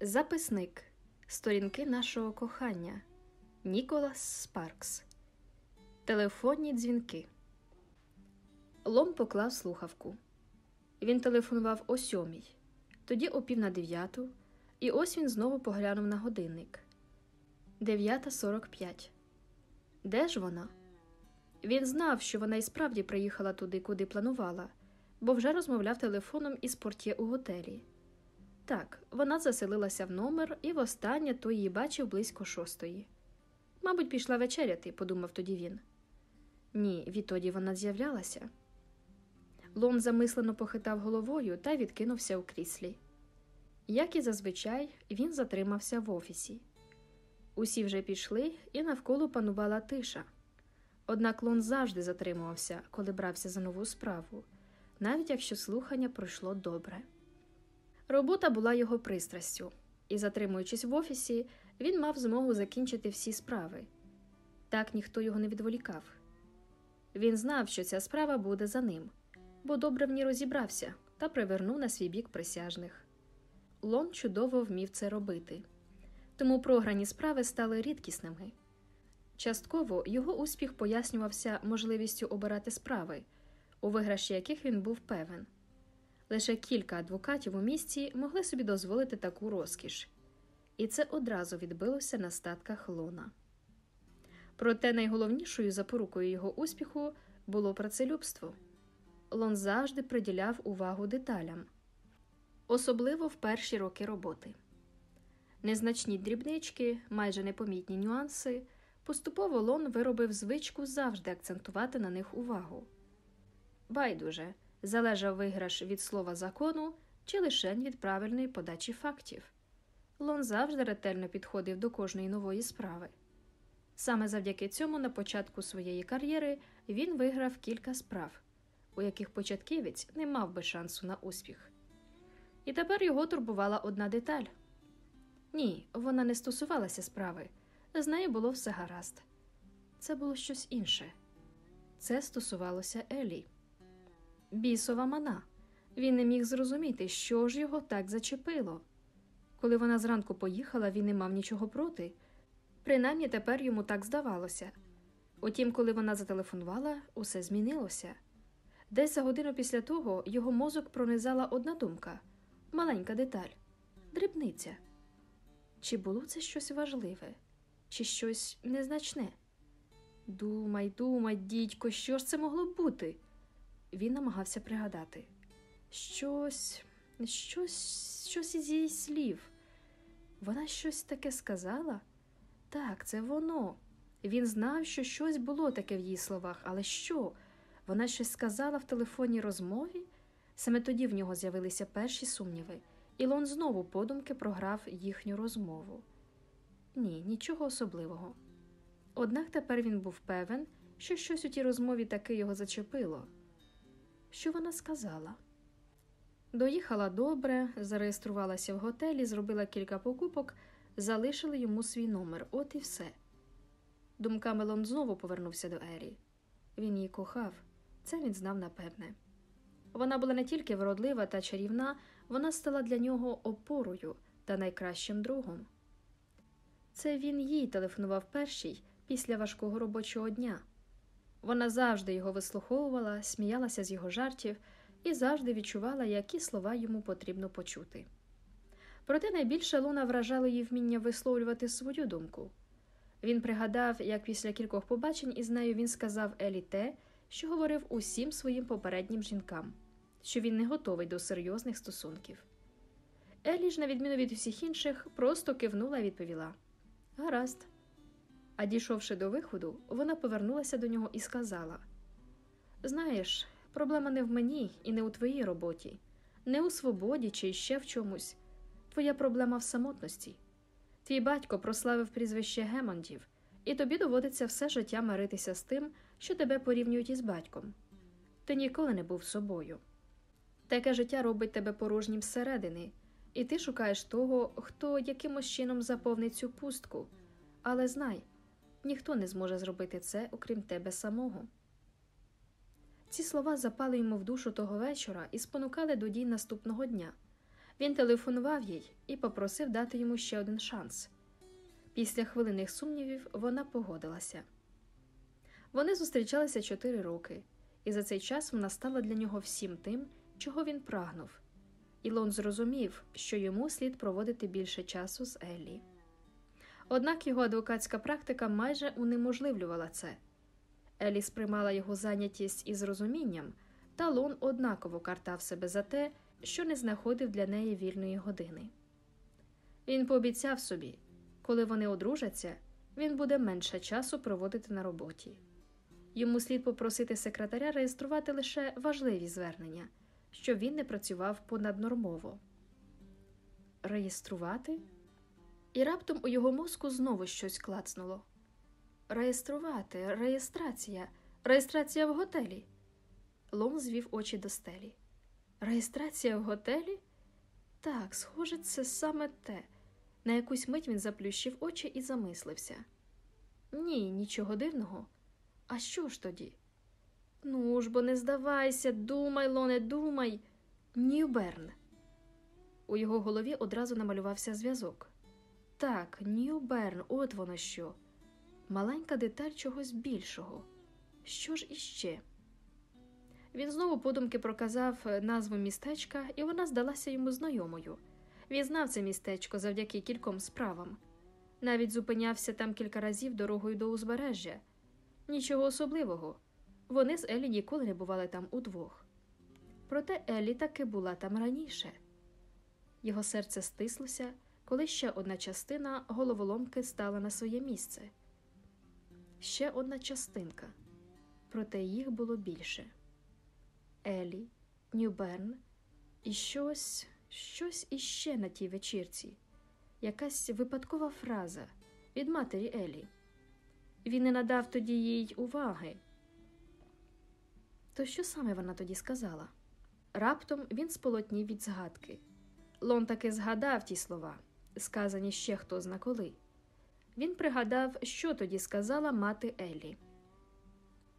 Записник Сторінки нашого кохання Ніколас Спаркс. Телефонні дзвінки. Лом поклав слухавку. Він телефонував о сьомій, тоді о пів на дев'яту, і ось він знову поглянув на годинник. Дев'ята сорок п'ять. Де ж вона? Він знав, що вона і справді приїхала туди, куди планувала, бо вже розмовляв телефоном із портє у готелі. Так, вона заселилася в номер і востаннє той її бачив близько шостої. Мабуть, пішла вечеряти, подумав тоді він. Ні, відтоді вона з'являлася. Лом замислено похитав головою та відкинувся у кріслі. Як і зазвичай, він затримався в офісі. Усі вже пішли, і навколо панувала тиша. Однак Лон завжди затримувався, коли брався за нову справу, навіть якщо слухання пройшло добре. Робота була його пристрастю, і, затримуючись в офісі, він мав змогу закінчити всі справи. Так ніхто його не відволікав. Він знав, що ця справа буде за ним, бо добре в ній розібрався та привернув на свій бік присяжних. Лон чудово вмів це робити, тому програні справи стали рідкісними. Частково його успіх пояснювався можливістю обирати справи, у виграші яких він був певен. Лише кілька адвокатів у місті могли собі дозволити таку розкіш, і це одразу відбилося на статках лона. Проте найголовнішою запорукою його успіху було працелюбство. Лон завжди приділяв увагу деталям, особливо в перші роки роботи. Незначні дрібнички, майже непомітні нюанси, поступово Лон виробив звичку завжди акцентувати на них увагу. Байдуже залежав виграш від слова закону чи лишень від правильної подачі фактів. Лон завжди ретельно підходив до кожної нової справи. Саме завдяки цьому на початку своєї кар'єри він виграв кілька справ, у яких початківець не мав би шансу на успіх. І тепер його турбувала одна деталь ні, вона не стосувалася справи, з нею було все гаразд. Це було щось інше. Це стосувалося Елі. Бісова мана. Він не міг зрозуміти, що ж його так зачепило. Коли вона зранку поїхала, він не мав нічого проти. Принаймні тепер йому так здавалося. Утім, коли вона зателефонувала, усе змінилося. Десь за годину після того його мозок пронизала одна думка маленька деталь, дрібниця. Чи було це щось важливе, чи щось незначне? Думай, думай, дідько, що ж це могло бути? Він намагався пригадати щось, щось, щось із її слів. Вона щось таке сказала? Так, це воно. Він знав, що щось було таке в її словах, але що? Вона щось сказала в телефонній розмові? Саме тоді в нього з'явилися перші сумніви, і Лон знову подумки програв їхню розмову. Ні, нічого особливого. Однак тепер він був певен, що щось у тій розмові таки його зачепило. Що вона сказала? Доїхала добре, зареєструвалася в готелі, зробила кілька покупок, залишили йому свій номер, от і все. Думками Лон знову повернувся до Ері. Він її кохав, це він знав напевне. Вона була не тільки вродлива та чарівна, вона стала для нього опорою та найкращим другом. Це він їй телефонував перший після важкого робочого дня. Вона завжди його вислуховувала, сміялася з його жартів і завжди відчувала, які слова йому потрібно почути. Проте найбільше Луна вражала її вміння висловлювати свою думку. Він пригадав, як після кількох побачень із нею він сказав Елі те, що говорив усім своїм попереднім жінкам, що він не готовий до серйозних стосунків. Елі ж, на відміну від усіх інших, просто кивнула і відповіла Гаразд. А дійшовши до виходу, вона повернулася до нього і сказала: Знаєш, проблема не в мені і не у твоїй роботі, не у свободі чи ще в чомусь. Твоя проблема в самотності. Твій батько прославив прізвище Гемондів, і тобі доводиться все життя миритися з тим, що тебе порівнюють із батьком. Ти ніколи не був собою. Таке життя робить тебе порожнім зсередини, і ти шукаєш того, хто якимось чином заповнить цю пустку. Але знай, ніхто не зможе зробити це, окрім тебе самого. Ці слова запали йому в душу того вечора і спонукали до дій наступного дня. Він телефонував їй і попросив дати йому ще один шанс. Після хвилинних сумнівів вона погодилася. Вони зустрічалися чотири роки, і за цей час вона стала для нього всім тим, чого він прагнув. Ілон зрозумів, що йому слід проводити більше часу з Еллі. Однак його адвокатська практика майже унеможливлювала це. Елі сприймала його зайнятість із розумінням, та Лон однаково картав себе за те, що не знаходив для неї вільної години. Він пообіцяв собі, коли вони одружаться, він буде менше часу проводити на роботі. Йому слід попросити секретаря реєструвати лише важливі звернення, щоб він не працював понаднормово. Реєструвати? І раптом у його мозку знову щось клацнуло. Реєструвати, реєстрація, реєстрація в готелі. Лом звів очі до стелі. Реєстрація в готелі? Так, схоже, це саме те. На якусь мить він заплющив очі і замислився. Ні, нічого дивного. А що ж тоді? Ну ж бо не здавайся, думай, Лоне, думай. Ньюберн. У його голові одразу намалювався зв'язок. Так, Ньюберн, от воно що. Маленька деталь чогось більшого. Що ж іще? Він знову подумки проказав назву містечка, і вона здалася йому знайомою. Він знав це містечко завдяки кільком справам. Навіть зупинявся там кілька разів дорогою до узбережжя. Нічого особливого. Вони з Елі ніколи не бували там удвох. Проте Елі таки була там раніше. Його серце стислося, коли ще одна частина головоломки стала на своє місце. Ще одна частинка, проте їх було більше. Елі, Ньюберн і щось, щось іще на тій вечірці, якась випадкова фраза від матері Елі. Він не надав тоді їй уваги. То що саме вона тоді сказала? Раптом він сполотнів від згадки. Лон таки згадав ті слова, сказані ще хто зна коли. Він пригадав, що тоді сказала мати Еллі.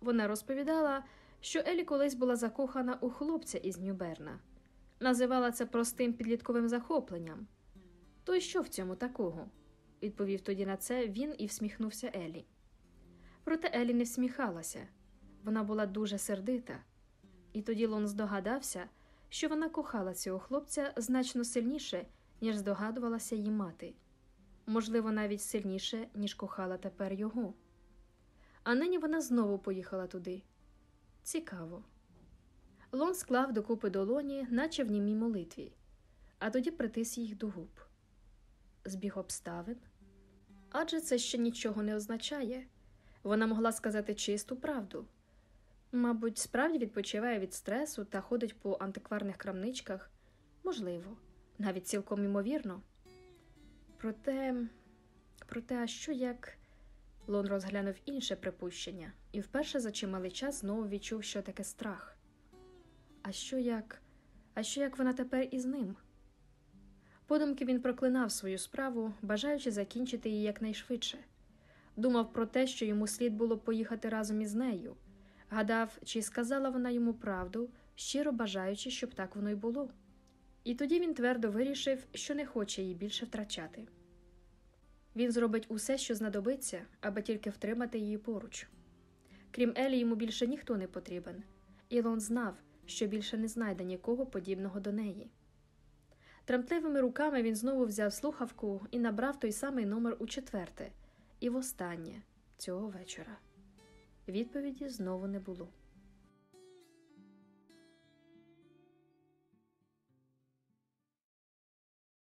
Вона розповідала, що Елі колись була закохана у хлопця із Ньюберна, називала це простим підлітковим захопленням. То й що в цьому такого? відповів тоді на це він і всміхнувся Елі. Проте Елі не всміхалася, вона була дуже сердита, і тоді Лон здогадався, що вона кохала цього хлопця значно сильніше, ніж здогадувалася її мати, можливо, навіть сильніше, ніж кохала тепер його. А нині вона знову поїхала туди. Цікаво. Лон склав докупи долоні, наче в німій молитві, а тоді притис їх до губ. Збіг обставин. Адже це ще нічого не означає. Вона могла сказати чисту правду. Мабуть, справді відпочиває від стресу та ходить по антикварних крамничках. Можливо, навіть цілком імовірно. Проте, проте, а що як Лон розглянув інше припущення і вперше за чималий час знову відчув, що таке страх. А що як, а що як вона тепер із ним? Подумки він проклинав свою справу, бажаючи закінчити її якнайшвидше. Думав про те, що йому слід було поїхати разом із нею, гадав, чи сказала вона йому правду, щиро бажаючи, щоб так воно й було. І тоді він твердо вирішив, що не хоче її більше втрачати. Він зробить усе, що знадобиться, аби тільки втримати її поруч. Крім Елі, йому більше ніхто не потрібен. Ілон знав, що більше не знайде нікого подібного до неї. Тремтливими руками він знову взяв слухавку і набрав той самий номер у четверте, і востаннє цього вечора. Відповіді знову не було.